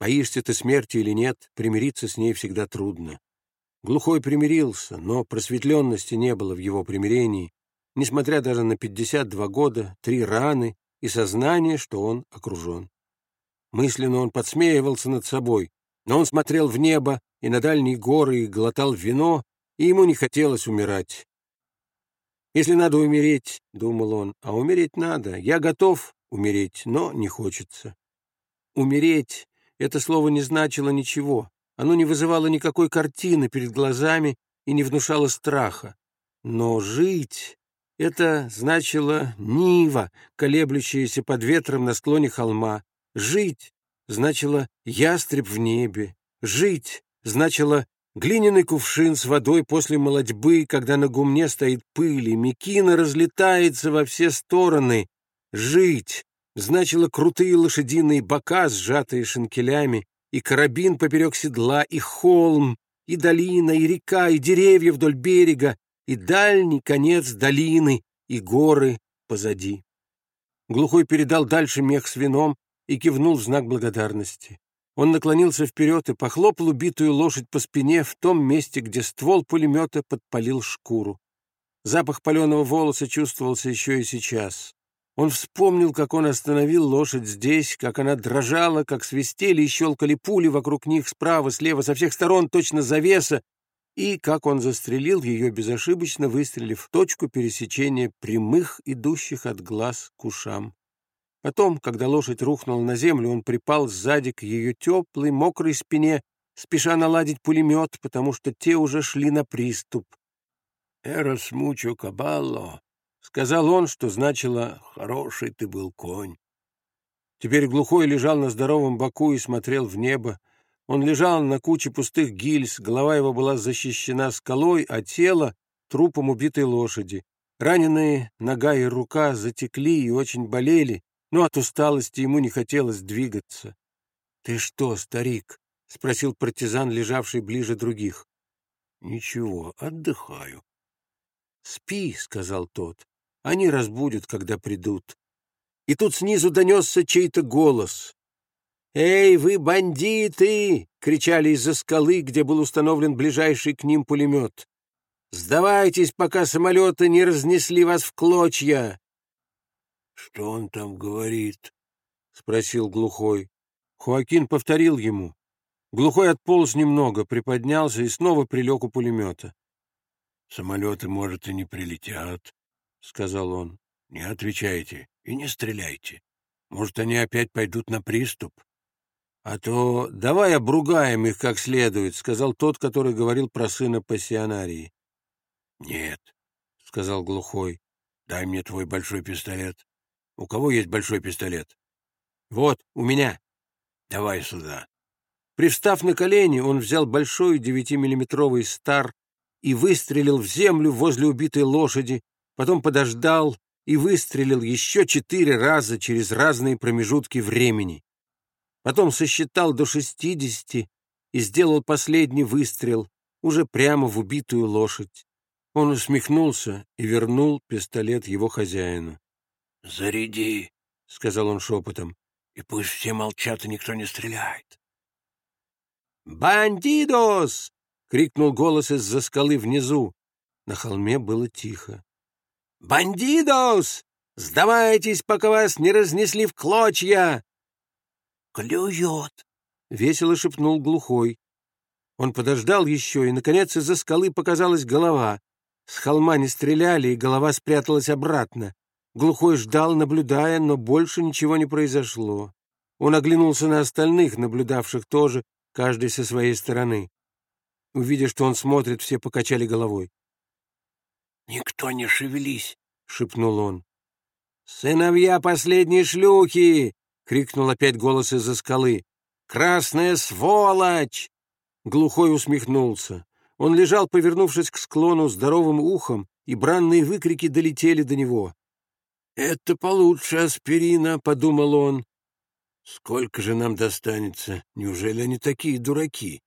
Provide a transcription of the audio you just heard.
Боишься ты смерти или нет, примириться с ней всегда трудно. Глухой примирился, но просветленности не было в его примирении, несмотря даже на 52 года, три раны и сознание, что он окружен. Мысленно он подсмеивался над собой, но он смотрел в небо и на дальние горы и глотал вино, и ему не хотелось умирать. «Если надо умереть, — думал он, — а умереть надо. Я готов умереть, но не хочется». «Умереть» — это слово не значило ничего. Оно не вызывало никакой картины перед глазами и не внушало страха. Но жить — это значило нива, колеблющаяся под ветром на склоне холма. Жить значило ястреб в небе. Жить значило глиняный кувшин с водой после молодьбы, когда на гумне стоит пыль, и мекина разлетается во все стороны. Жить значило крутые лошадиные бока, сжатые шинкелями, и карабин поперек седла, и холм, и долина, и река, и деревья вдоль берега, и дальний конец долины, и горы позади. Глухой передал дальше мех с вином и кивнул в знак благодарности. Он наклонился вперед и похлопал убитую лошадь по спине в том месте, где ствол пулемета подпалил шкуру. Запах паленого волоса чувствовался еще и сейчас. Он вспомнил, как он остановил лошадь здесь, как она дрожала, как свистели и щелкали пули вокруг них справа, слева, со всех сторон, точно завеса, и как он застрелил ее, безошибочно выстрелив в точку пересечения прямых, идущих от глаз к ушам. Потом, когда лошадь рухнула на землю, он припал сзади к ее теплой, мокрой спине, спеша наладить пулемет, потому что те уже шли на приступ. «Эрос мучо кабалло», Сказал он, что значило «хороший ты был конь». Теперь глухой лежал на здоровом боку и смотрел в небо. Он лежал на куче пустых гильз, голова его была защищена скалой, а тело — трупом убитой лошади. Раненые нога и рука затекли и очень болели, но от усталости ему не хотелось двигаться. — Ты что, старик? — спросил партизан, лежавший ближе других. — Ничего, отдыхаю. — Спи, — сказал тот. Они разбудят, когда придут. И тут снизу донесся чей-то голос. «Эй, вы бандиты!» — кричали из-за скалы, где был установлен ближайший к ним пулемет. «Сдавайтесь, пока самолеты не разнесли вас в клочья!» «Что он там говорит?» — спросил глухой. Хуакин повторил ему. Глухой отполз немного, приподнялся и снова прилег у пулемета. «Самолеты, может, и не прилетят, — сказал он. — Не отвечайте и не стреляйте. Может, они опять пойдут на приступ? — А то давай обругаем их как следует, — сказал тот, который говорил про сына пассионарии. — Нет, — сказал глухой, — дай мне твой большой пистолет. У кого есть большой пистолет? — Вот, у меня. — Давай сюда. Привстав на колени, он взял большой девятимиллиметровый стар и выстрелил в землю возле убитой лошади, потом подождал и выстрелил еще четыре раза через разные промежутки времени. Потом сосчитал до шестидесяти и сделал последний выстрел уже прямо в убитую лошадь. Он усмехнулся и вернул пистолет его хозяину. — Заряди, — сказал он шепотом, — и пусть все молчат и никто не стреляет. «Бандидос!» — крикнул голос из-за скалы внизу. На холме было тихо. «Бандидос! Сдавайтесь, пока вас не разнесли в клочья!» «Клюет!» — весело шепнул глухой. Он подождал еще, и, наконец, из-за скалы показалась голова. С холма не стреляли, и голова спряталась обратно. Глухой ждал, наблюдая, но больше ничего не произошло. Он оглянулся на остальных, наблюдавших тоже, каждый со своей стороны. Увидя, что он смотрит, все покачали головой. «Никто не шевелись!» — шепнул он. «Сыновья последней шлюхи!» — крикнул опять голос из-за скалы. «Красная сволочь!» Глухой усмехнулся. Он лежал, повернувшись к склону здоровым ухом, и бранные выкрики долетели до него. «Это получше аспирина», — подумал он. «Сколько же нам достанется? Неужели они такие дураки?»